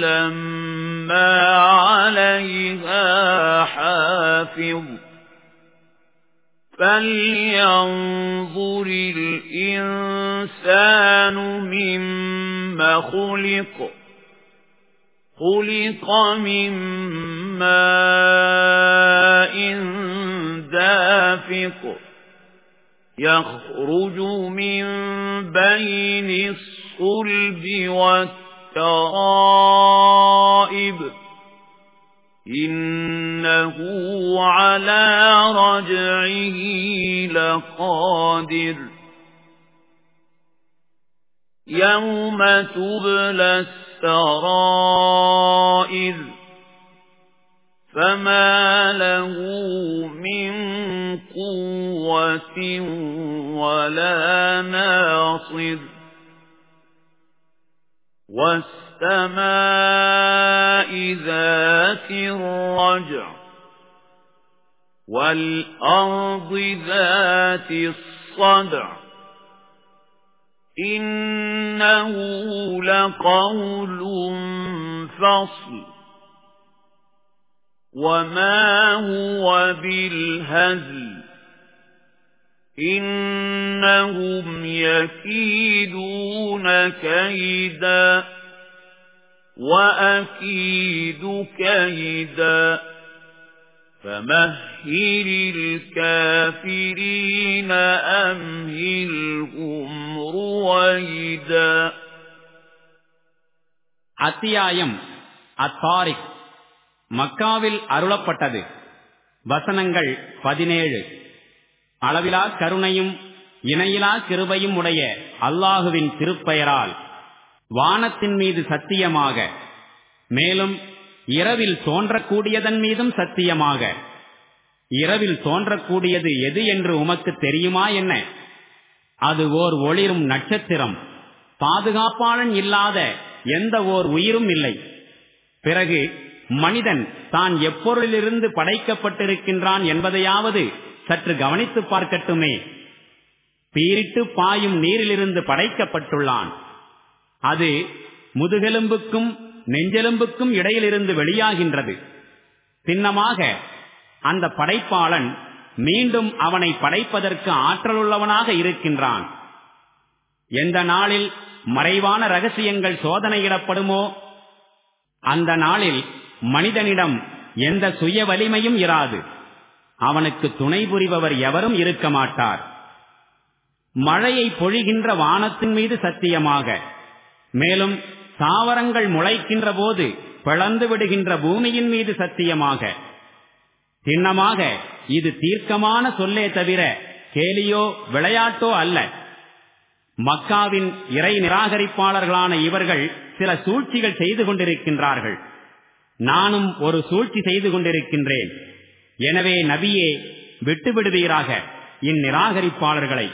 لما عليها حافظ فلينظر الإنسان مما خلق خلق من ماء دافق يخرج من بين الصلب والترائب إنه على رجعه لقادر. يوم تبلى السرائر. فما له من قوة ولا ناصر. والسماء ذات الرجع والأرض ذات الصدع إنه لقول فصل وما هو بالهزل إنهم يكيدون كيدا وأكيد كيدا فمهل الكافرين أمهلهم رويدا அத்தியாயம் அத்தாரிக் மக்காவில் அருளப்பட்டது வசனங்கள் பதினேழு அளவிலா கருணையும் இணையிலா கிருபையும் உடைய அல்லாஹுவின் திருப்பெயரால் வானத்தின் மீது சத்தியமாக மேலும் இரவில் தோன்றக்கூடியதன் மீதும் சத்தியமாக. இரவில் தோன்றக்கூடியது எது என்று உமக்கு தெரியுமா என்ன? அது ஓர் ஒளிரும் நட்சத்திரம். பாதுகாப்பாளன் இல்லாத எந்த ஓர் உயிரும் இல்லை. பிறகு மனிதன் தான் எப்பொருளிலிருந்து படைக்கப்பட்டிருக்கின்றான் என்பதையாவது சற்று கவனித்து பார்க்கட்டுமே. பீரிட்டு பாயும் நீரிலிருந்து படைக்கப்பட்டுள்ளான். அது முதுகெலும்புக்கும் நெஞ்செலும்புக்கும் இடையிலிருந்து வெளியாகின்றது. சின்னமாக அந்த படைப்பாளன் மீண்டும் அவனை படைப்பதற்கு ஆற்றலுள்ளவனாக இருக்கின்றான். எந்த நாளில் மறைவான ரகசியங்கள் சோதனையிடப்படுமோ அந்த நாளில் மனிதனிடம் எந்த சுய வலிமையும் இராது. அவனுக்கு துணை புரிபவர் எவரும் இருக்க மாட்டார். மழையை பொழிகின்ற வானத்தின் மீது சத்தியமாக. மேலும் தாவரங்கள் முளைக்கின்ற போது பிளந்து விடுகின்ற பூமியின் மீது சத்தியமாக. சின்னமாக இது தீர்க்கமான சொல்லே தவிர கேலியோ விளையாட்டோ அல்ல. மக்காவின் இறை நிராகரிப்பாளர்களான இவர்கள் சில சூழ்ச்சிகள் செய்து கொண்டிருக்கின்றார்கள். நானும் ஒரு சூழ்ச்சி செய்து கொண்டிருக்கின்றேன். எனவே நபியே விட்டுவிடுவீராக இந்நிராகரிப்பாளர்களை.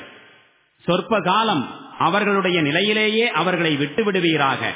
சொற்ப காலம் அவர்களுடைய நிலையிலேயே அவர்களை விட்டுவிடுவீராக.